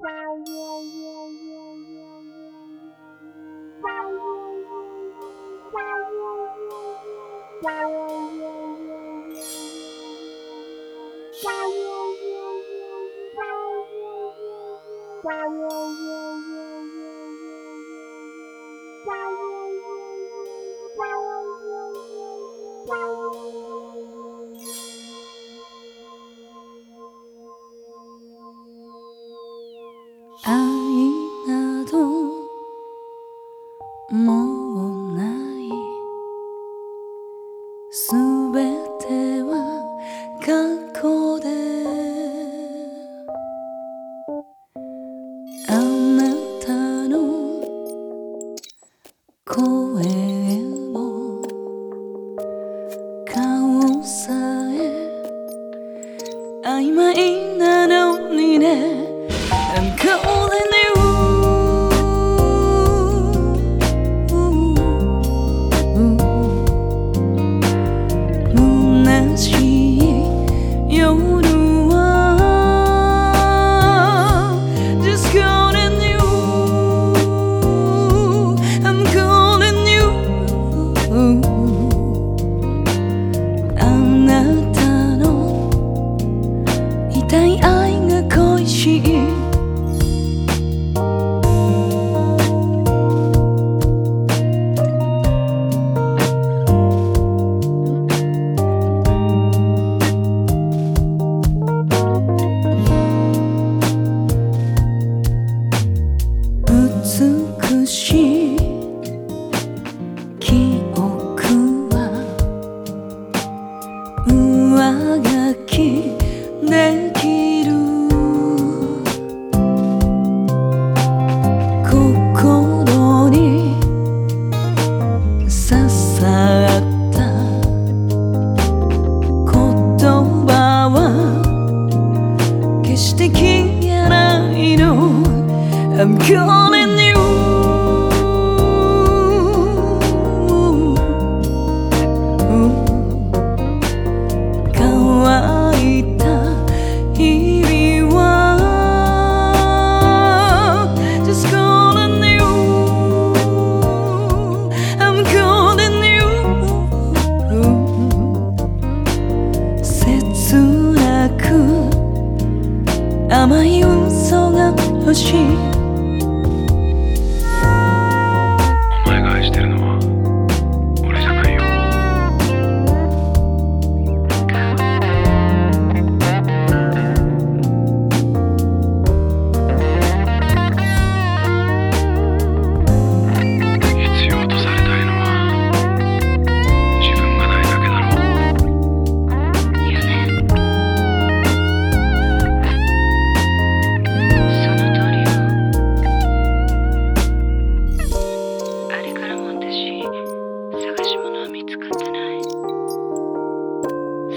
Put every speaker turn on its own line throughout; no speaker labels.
Bye. 過去であなたの声も顔さえ曖昧なのにね。なんかしい。美しい。記憶は上書きで消えないの。甘い嘘が欲しい。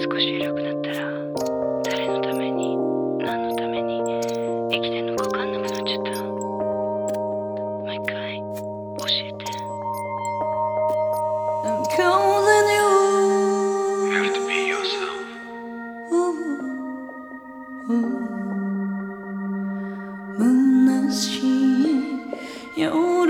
少し偉くなったら誰のために何のために生きてんのか分かんなくなっちゃった。もう一回教えて。
I'm calling you.
You have to be yourself
虚しい夜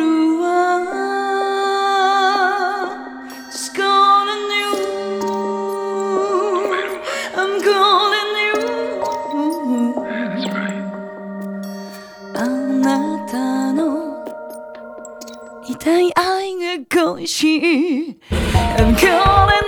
I'm calling